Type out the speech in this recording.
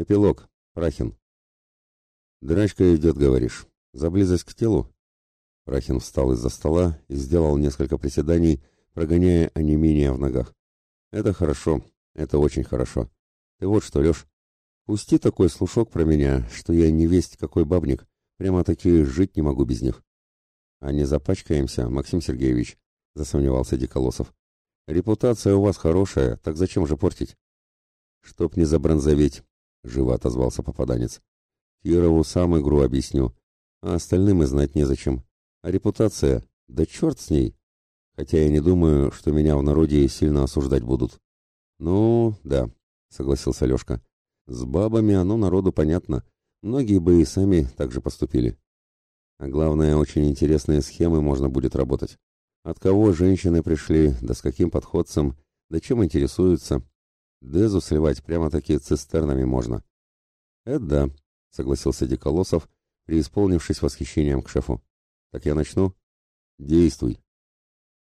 Эпилог. Прахин. Драчка идет, говоришь. За близость к телу? Прахин встал из-за стола и сделал несколько приседаний, прогоняя онемение в ногах. Это хорошо, это очень хорошо. Ты вот что, Леш, пусти такой слушок про меня, что я не весть какой бабник, прямо-таки жить не могу без них. А не запачкаемся, Максим Сергеевич, засомневался Диколосов. Репутация у вас хорошая, так зачем же портить? Чтоб не забронзоветь, живо отозвался попаданец. Кирову сам игру объясню, а остальным и знать незачем. А репутация, да черт с ней. Хотя я не думаю, что меня в народе сильно осуждать будут. Ну, да, согласился Лешка. С бабами оно народу понятно. Многие бы и сами так же поступили. А главное, очень интересные схемы можно будет работать. От кого женщины пришли, да с каким подходцем, да чем интересуются. Дезу сливать прямо-таки цистернами можно. Это да, согласился Диколосов, преисполнившись восхищением к шефу. Так я начну? Действуй.